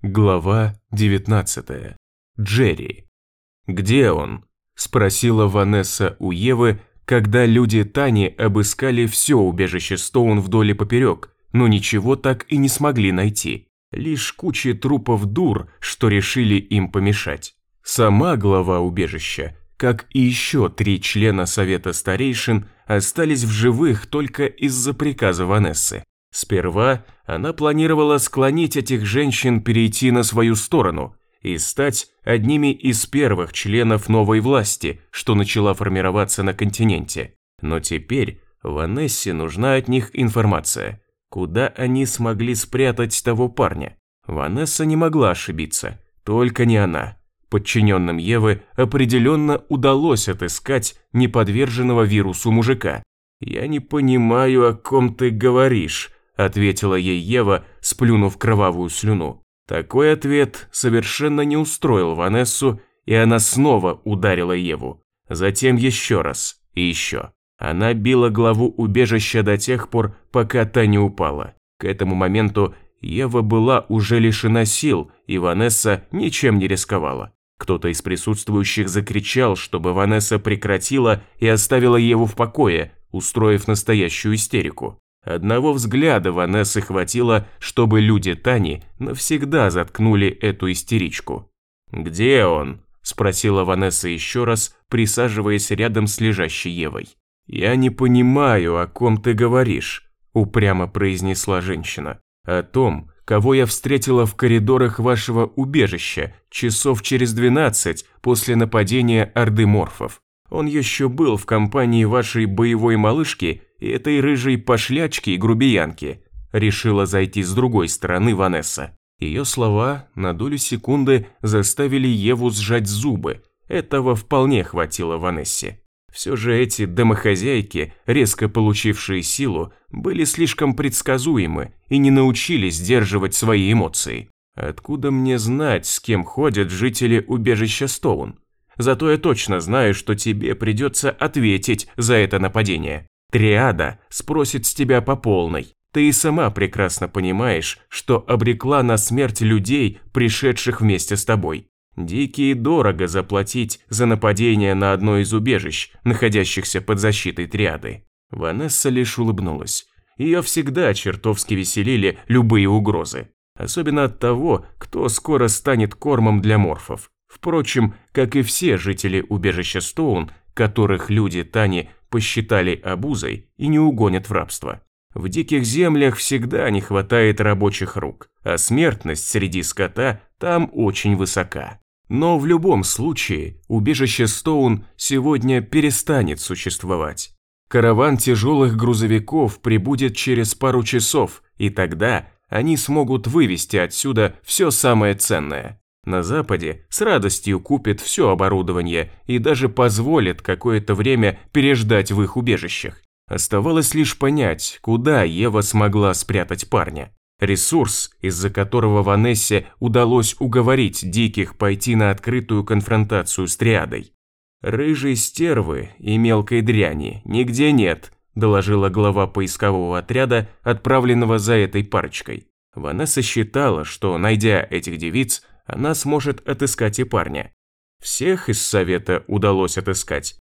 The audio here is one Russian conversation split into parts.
Глава 19. Джерри. «Где он?» – спросила Ванесса у Евы, когда люди Тани обыскали все убежище Стоун вдоль и поперек, но ничего так и не смогли найти. Лишь куча трупов дур, что решили им помешать. Сама глава убежища, как и еще три члена Совета Старейшин, остались в живых только из-за приказа Ванессы. Сперва она планировала склонить этих женщин перейти на свою сторону и стать одними из первых членов новой власти, что начала формироваться на континенте. Но теперь Ванессе нужна от них информация. Куда они смогли спрятать того парня? Ванесса не могла ошибиться, только не она. Подчиненным Евы определенно удалось отыскать неподверженного вирусу мужика. «Я не понимаю, о ком ты говоришь», ответила ей Ева, сплюнув кровавую слюну. Такой ответ совершенно не устроил Ванессу, и она снова ударила Еву. Затем еще раз и еще. Она била главу убежища до тех пор, пока та не упала. К этому моменту Ева была уже лишена сил, и Ванесса ничем не рисковала. Кто-то из присутствующих закричал, чтобы Ванесса прекратила и оставила Еву в покое, устроив настоящую истерику. Одного взгляда Ванессы хватило, чтобы люди Тани навсегда заткнули эту истеричку. «Где он?» – спросила Ванесса еще раз, присаживаясь рядом с лежащей Евой. «Я не понимаю, о ком ты говоришь», – упрямо произнесла женщина. «О том, кого я встретила в коридорах вашего убежища часов через двенадцать после нападения орды морфов. Он еще был в компании вашей боевой малышки этой рыжей пошлячки и грубиянки. Решила зайти с другой стороны Ванесса. Ее слова на долю секунды заставили Еву сжать зубы. Этого вполне хватило Ванессе. Все же эти домохозяйки, резко получившие силу, были слишком предсказуемы и не научились сдерживать свои эмоции. Откуда мне знать, с кем ходят жители убежища Стоун? Зато я точно знаю, что тебе придется ответить за это нападение. Триада спросит с тебя по полной. Ты и сама прекрасно понимаешь, что обрекла на смерть людей, пришедших вместе с тобой. Дикие дорого заплатить за нападение на одно из убежищ, находящихся под защитой триады. Ванесса лишь улыбнулась. Ее всегда чертовски веселили любые угрозы. Особенно от того, кто скоро станет кормом для морфов. Впрочем, как и все жители убежища Стоун, которых люди Тани посчитали обузой и не угонят в рабство. В диких землях всегда не хватает рабочих рук, а смертность среди скота там очень высока. Но в любом случае убежище Стоун сегодня перестанет существовать. Караван тяжелых грузовиков прибудет через пару часов, и тогда они смогут вывести отсюда все самое ценное. На Западе с радостью купит все оборудование и даже позволит какое-то время переждать в их убежищах. Оставалось лишь понять, куда Ева смогла спрятать парня. Ресурс, из-за которого Ванессе удалось уговорить диких пойти на открытую конфронтацию с триадой. «Рыжей стервы и мелкой дряни нигде нет», доложила глава поискового отряда, отправленного за этой парочкой. Ванесса считала, что, найдя этих девиц, она сможет отыскать и парня. Всех из совета удалось отыскать.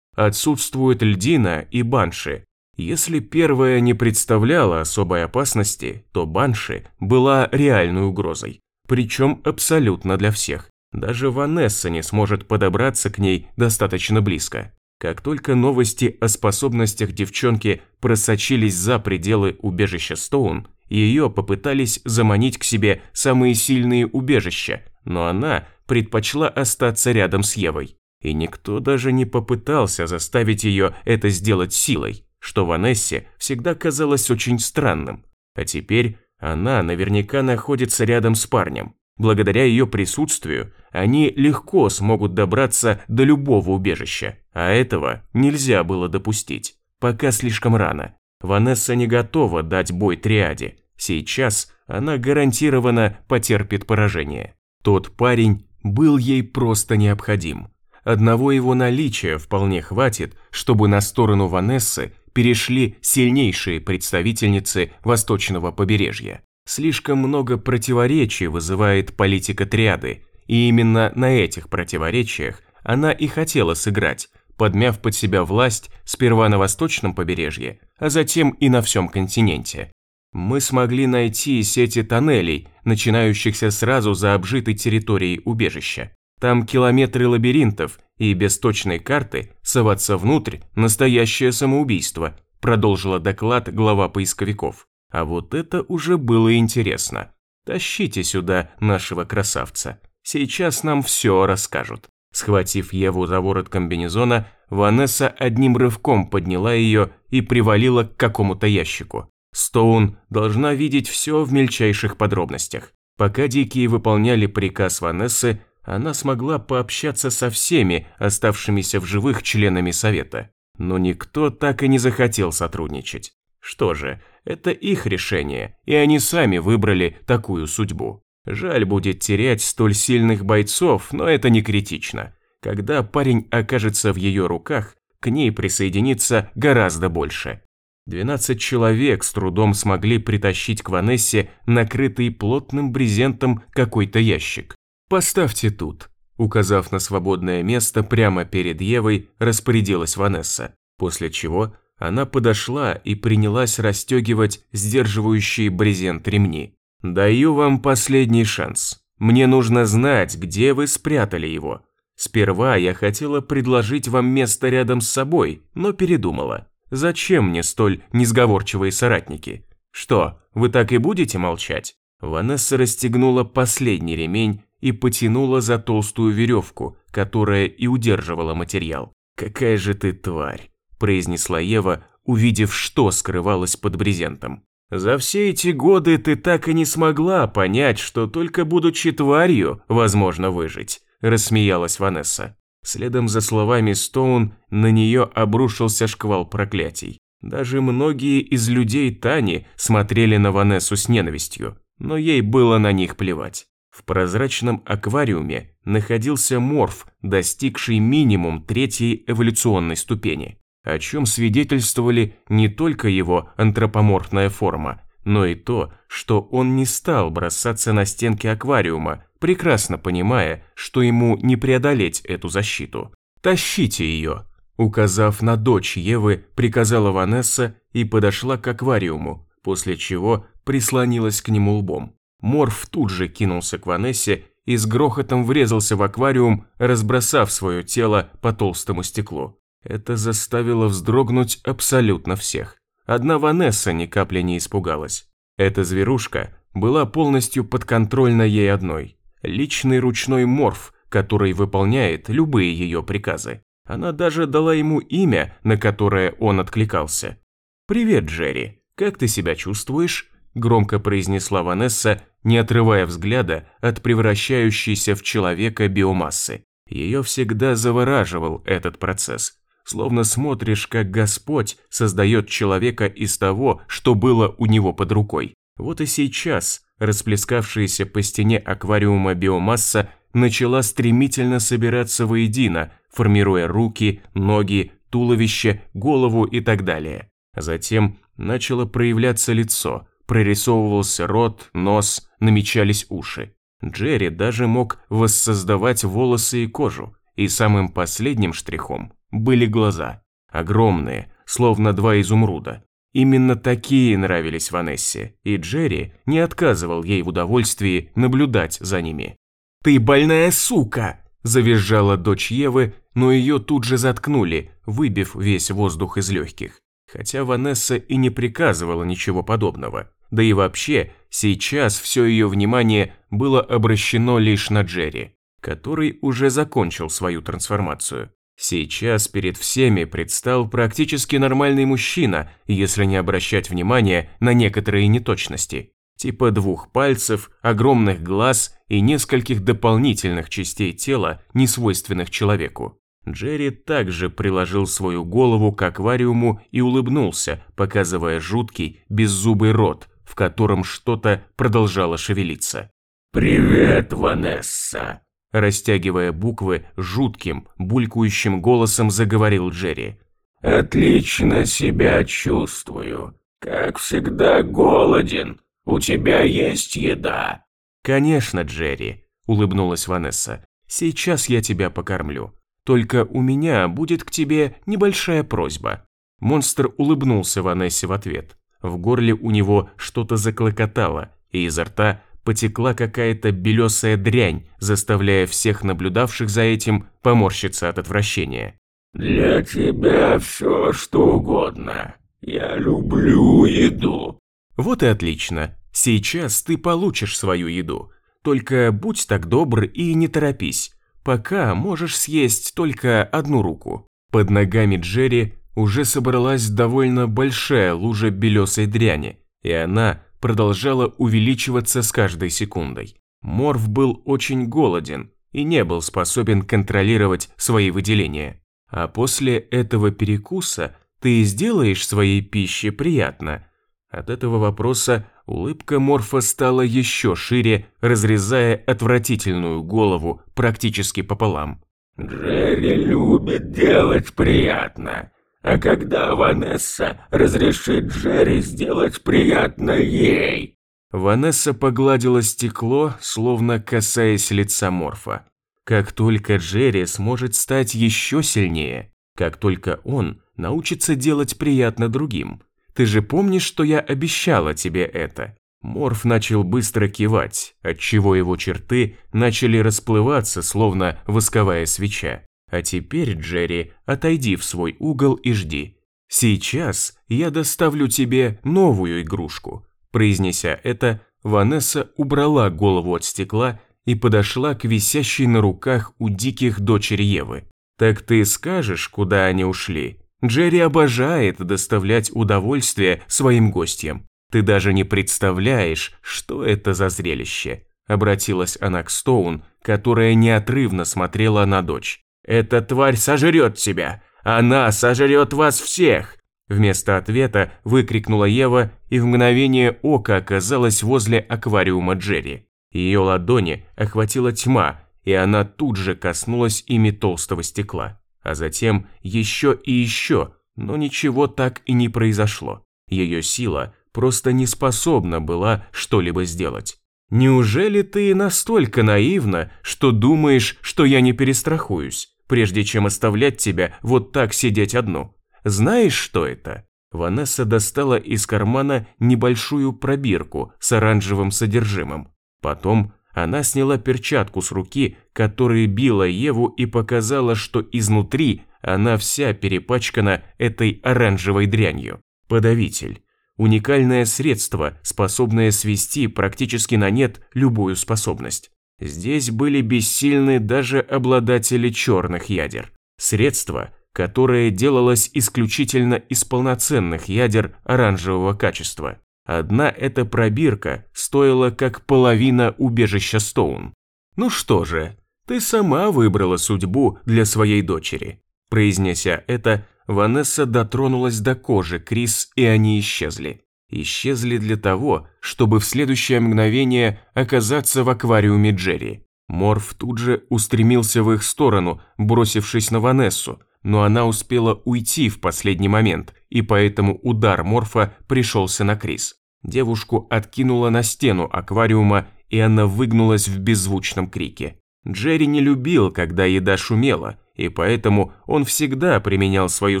Отсутствуют льдина и банши. Если первая не представляла особой опасности, то банши была реальной угрозой. Причем абсолютно для всех. Даже Ванесса не сможет подобраться к ней достаточно близко. Как только новости о способностях девчонки просочились за пределы убежища Стоун, ее попытались заманить к себе самые сильные убежища, но она предпочла остаться рядом с Евой. И никто даже не попытался заставить ее это сделать силой, что Ванессе всегда казалось очень странным. А теперь она наверняка находится рядом с парнем. Благодаря ее присутствию они легко смогут добраться до любого убежища, а этого нельзя было допустить. Пока слишком рано. Ванесса не готова дать бой триаде. Сейчас она гарантированно потерпит поражение. Тот парень был ей просто необходим. Одного его наличия вполне хватит, чтобы на сторону Ванессы перешли сильнейшие представительницы восточного побережья. Слишком много противоречий вызывает политика триады, и именно на этих противоречиях она и хотела сыграть, подмяв под себя власть сперва на восточном побережье, а затем и на всем континенте. Мы смогли найти сети тоннелей, начинающихся сразу за обжитой территорией убежища. Там километры лабиринтов, и без точной карты соваться внутрь – настоящее самоубийство, продолжила доклад глава поисковиков. А вот это уже было интересно. Тащите сюда нашего красавца. Сейчас нам все расскажут. Схватив Еву за ворот комбинезона, Ванесса одним рывком подняла ее и привалила к какому-то ящику. Стоун должна видеть все в мельчайших подробностях. Пока дикие выполняли приказ Ванессы, она смогла пообщаться со всеми оставшимися в живых членами совета. Но никто так и не захотел сотрудничать. Что же, это их решение, и они сами выбрали такую судьбу. Жаль будет терять столь сильных бойцов, но это не критично. Когда парень окажется в ее руках, к ней присоединится гораздо больше. 12 человек с трудом смогли притащить к Ванессе накрытый плотным брезентом какой-то ящик. «Поставьте тут», указав на свободное место прямо перед Евой, распорядилась Ванесса, после чего она подошла и принялась расстегивать сдерживающие брезент ремни. «Даю вам последний шанс. Мне нужно знать, где вы спрятали его. Сперва я хотела предложить вам место рядом с собой, но передумала. Зачем мне столь несговорчивые соратники? Что, вы так и будете молчать?» Ванесса расстегнула последний ремень и потянула за толстую веревку, которая и удерживала материал. «Какая же ты тварь!» – произнесла Ева, увидев, что скрывалось под брезентом. «За все эти годы ты так и не смогла понять, что только будучи тварью возможно выжить», – рассмеялась Ванесса. Следом за словами Стоун на нее обрушился шквал проклятий. Даже многие из людей Тани смотрели на Ванессу с ненавистью, но ей было на них плевать. В прозрачном аквариуме находился морф, достигший минимум третьей эволюционной ступени о чем свидетельствовали не только его антропоморфная форма, но и то, что он не стал бросаться на стенки аквариума, прекрасно понимая, что ему не преодолеть эту защиту. «Тащите ее!» Указав на дочь Евы, приказала Ванесса и подошла к аквариуму, после чего прислонилась к нему лбом. Морф тут же кинулся к Ванессе и с грохотом врезался в аквариум, разбросав свое тело по толстому стеклу. Это заставило вздрогнуть абсолютно всех. Одна Ванесса ни капли не испугалась. Эта зверушка была полностью подконтрольна ей одной. Личный ручной морф, который выполняет любые ее приказы. Она даже дала ему имя, на которое он откликался. «Привет, Джерри. Как ты себя чувствуешь?» громко произнесла Ванесса, не отрывая взгляда от превращающейся в человека биомассы. Ее всегда завораживал этот процесс словно смотришь, как Господь создает человека из того, что было у него под рукой. Вот и сейчас расплескавшаяся по стене аквариума биомасса начала стремительно собираться воедино, формируя руки, ноги, туловище, голову и так далее. Затем начало проявляться лицо, прорисовывался рот, нос, намечались уши. Джерри даже мог воссоздавать волосы и кожу, и самым последним штрихом были глаза. Огромные, словно два изумруда. Именно такие нравились Ванессе, и Джерри не отказывал ей в удовольствии наблюдать за ними. «Ты больная сука!» – завизжала дочь Евы, но ее тут же заткнули, выбив весь воздух из легких. Хотя Ванесса и не приказывала ничего подобного. Да и вообще, сейчас все ее внимание было обращено лишь на Джерри, который уже закончил свою трансформацию. Сейчас перед всеми предстал практически нормальный мужчина, если не обращать внимания на некоторые неточности. Типа двух пальцев, огромных глаз и нескольких дополнительных частей тела, не свойственных человеку. Джерри также приложил свою голову к аквариуму и улыбнулся, показывая жуткий, беззубый рот, в котором что-то продолжало шевелиться. «Привет, Ванесса!» Растягивая буквы, жутким, булькающим голосом заговорил Джерри. «Отлично себя чувствую. Как всегда голоден. у тебя есть еда?» «Конечно, Джерри», – улыбнулась Ванесса. «Сейчас я тебя покормлю. Только у меня будет к тебе небольшая просьба». Монстр улыбнулся Ванессе в ответ. В горле у него что-то заклокотало, и изо рта потекла какая-то белесая дрянь, заставляя всех наблюдавших за этим поморщиться от отвращения. «Для тебя все что угодно. Я люблю еду». «Вот и отлично. Сейчас ты получишь свою еду. Только будь так добр и не торопись. Пока можешь съесть только одну руку». Под ногами Джерри уже собралась довольно большая лужа белесой дряни, и она продолжала увеличиваться с каждой секундой. Морф был очень голоден и не был способен контролировать свои выделения. А после этого перекуса ты сделаешь своей пище приятно. От этого вопроса улыбка Морфа стала еще шире, разрезая отвратительную голову практически пополам. «Джерри любит делать приятно. А когда Ванесса разрешит Джерри сделать приятно ей?» Ванесса погладила стекло, словно касаясь лица Морфа. Как только Джерри сможет стать еще сильнее, как только он научится делать приятно другим. Ты же помнишь, что я обещала тебе это? Морф начал быстро кивать, отчего его черты начали расплываться, словно восковая свеча. А теперь, Джерри, отойди в свой угол и жди. Сейчас я доставлю тебе новую игрушку. Произнеся это, Ванесса убрала голову от стекла и подошла к висящей на руках у диких дочери Евы. Так ты скажешь, куда они ушли? Джерри обожает доставлять удовольствие своим гостям. Ты даже не представляешь, что это за зрелище. Обратилась она к Стоун, которая неотрывно смотрела на дочь. «Эта тварь сожрет тебя! Она сожрет вас всех!» Вместо ответа выкрикнула Ева и в мгновение ока оказалась возле аквариума Джерри. Ее ладони охватила тьма, и она тут же коснулась ими толстого стекла. А затем еще и еще, но ничего так и не произошло. Ее сила просто не способна была что-либо сделать. «Неужели ты настолько наивна, что думаешь, что я не перестрахуюсь?» Прежде чем оставлять тебя вот так сидеть одну. Знаешь, что это?» Ванесса достала из кармана небольшую пробирку с оранжевым содержимым. Потом она сняла перчатку с руки, которой била Еву и показала, что изнутри она вся перепачкана этой оранжевой дрянью. Подавитель. Уникальное средство, способное свести практически на нет любую способность. Здесь были бессильны даже обладатели черных ядер. Средство, которое делалось исключительно из полноценных ядер оранжевого качества. Одна эта пробирка стоила как половина убежища Стоун. «Ну что же, ты сама выбрала судьбу для своей дочери». Произнеся это, Ванесса дотронулась до кожи Крис, и они исчезли исчезли для того, чтобы в следующее мгновение оказаться в аквариуме Джерри. Морф тут же устремился в их сторону, бросившись на Ванессу, но она успела уйти в последний момент, и поэтому удар Морфа пришелся на Крис. Девушку откинуло на стену аквариума, и она выгнулась в беззвучном крике. Джерри не любил, когда еда шумела, и поэтому он всегда применял свою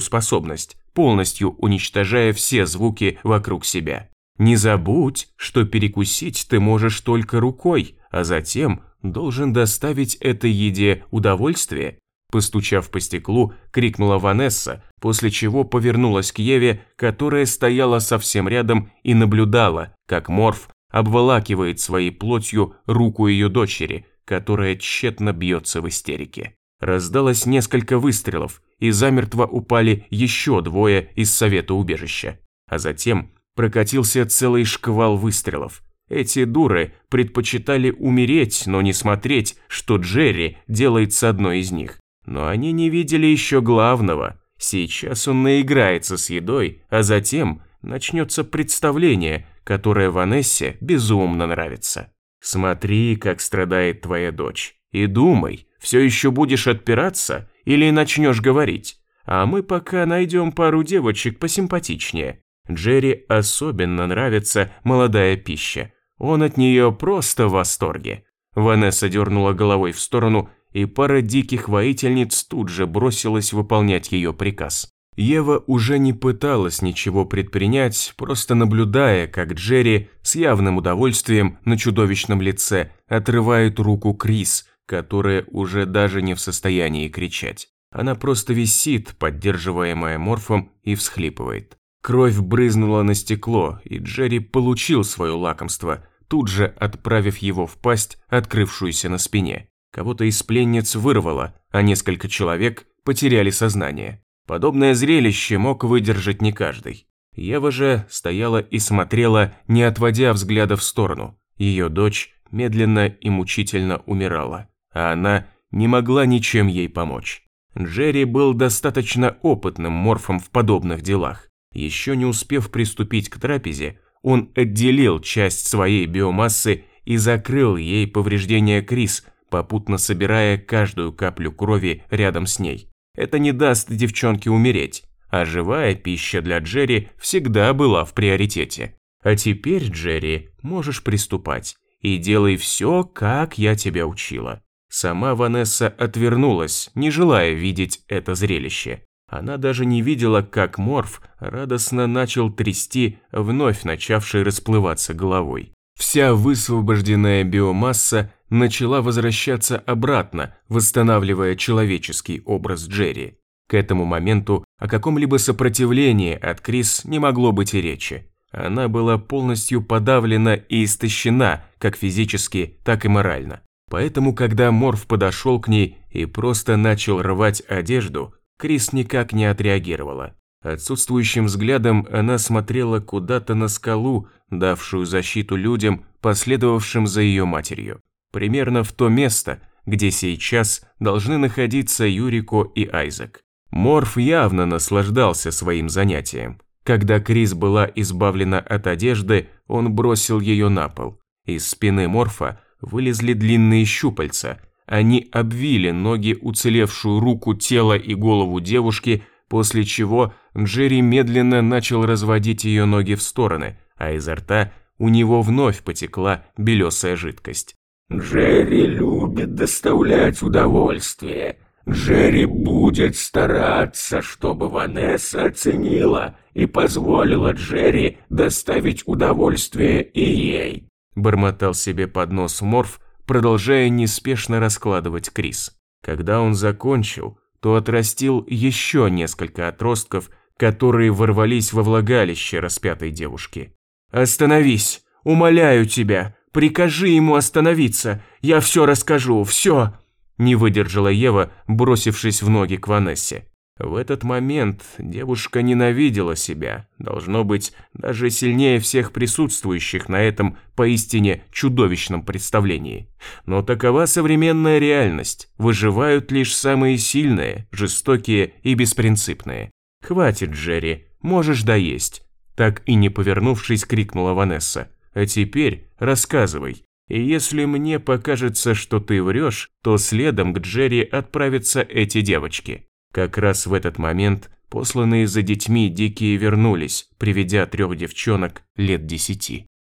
способность, полностью уничтожая все звуки вокруг себя. Не забудь, что перекусить ты можешь только рукой, а затем должен доставить этой еде удовольствие. Постучав по стеклу, крикнула Ванесса, после чего повернулась к Еве, которая стояла совсем рядом и наблюдала, как Морф обволакивает своей плотью руку ее дочери, которая тщетно бьется в истерике. Раздалось несколько выстрелов, и замертво упали еще двое из совета убежища. А затем прокатился целый шквал выстрелов. Эти дуры предпочитали умереть, но не смотреть, что Джерри делает с одной из них. Но они не видели еще главного. Сейчас он наиграется с едой, а затем начнется представление, которое Ванессе безумно нравится. Смотри, как страдает твоя дочь, и думай, все еще будешь отпираться или начнешь говорить? А мы пока найдем пару девочек посимпатичнее. Джерри особенно нравится молодая пища. Он от нее просто в восторге. Ванесса дернула головой в сторону, и пара диких воительниц тут же бросилась выполнять ее приказ. Ева уже не пыталась ничего предпринять, просто наблюдая, как Джерри с явным удовольствием на чудовищном лице отрывает руку Крис, которая уже даже не в состоянии кричать. Она просто висит, поддерживаемая морфом, и всхлипывает. Кровь брызнула на стекло, и Джерри получил свое лакомство, тут же отправив его в пасть, открывшуюся на спине. Кого-то из пленниц вырвало, а несколько человек потеряли сознание. Подобное зрелище мог выдержать не каждый. Ева же стояла и смотрела, не отводя взгляда в сторону. Ее дочь медленно и мучительно умирала, а она не могла ничем ей помочь. Джерри был достаточно опытным морфом в подобных делах. Еще не успев приступить к трапезе, он отделил часть своей биомассы и закрыл ей повреждения Крис, попутно собирая каждую каплю крови рядом с ней. Это не даст девчонке умереть, а живая пища для Джерри всегда была в приоритете. А теперь, Джерри, можешь приступать и делай все, как я тебя учила. Сама Ванесса отвернулась, не желая видеть это зрелище. Она даже не видела, как Морф радостно начал трясти, вновь начавший расплываться головой. Вся высвобожденная биомасса начала возвращаться обратно, восстанавливая человеческий образ Джерри. К этому моменту о каком-либо сопротивлении от Крис не могло быть и речи. Она была полностью подавлена и истощена, как физически, так и морально. Поэтому, когда Морф подошел к ней и просто начал рвать одежду, Крис никак не отреагировала. Отсутствующим взглядом она смотрела куда-то на скалу, давшую защиту людям, последовавшим за ее матерью. Примерно в то место, где сейчас должны находиться Юрико и Айзек. Морф явно наслаждался своим занятием. Когда Крис была избавлена от одежды, он бросил ее на пол. Из спины Морфа вылезли длинные щупальца. Они обвили ноги, уцелевшую руку, тело и голову девушки, после чего Джерри медленно начал разводить ее ноги в стороны, а изо рта у него вновь потекла белесая жидкость. «Джерри любит доставлять удовольствие. Джерри будет стараться, чтобы Ванесса оценила и позволила Джерри доставить удовольствие и ей», бормотал себе под нос Морф, продолжая неспешно раскладывать Крис. Когда он закончил, то отрастил еще несколько отростков, которые ворвались во влагалище распятой девушки. «Остановись! Умоляю тебя! Прикажи ему остановиться! Я все расскажу, все!» Не выдержала Ева, бросившись в ноги к Ванессе. В этот момент девушка ненавидела себя, должно быть, даже сильнее всех присутствующих на этом поистине чудовищном представлении. Но такова современная реальность, выживают лишь самые сильные, жестокие и беспринципные. «Хватит, Джерри, можешь доесть», так и не повернувшись, крикнула Ванесса. «А теперь рассказывай. И если мне покажется, что ты врешь, то следом к Джерри отправятся эти девочки». Как раз в этот момент посланные за детьми дикие вернулись, приведя трех девчонок лет десяти.